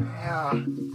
Yeah.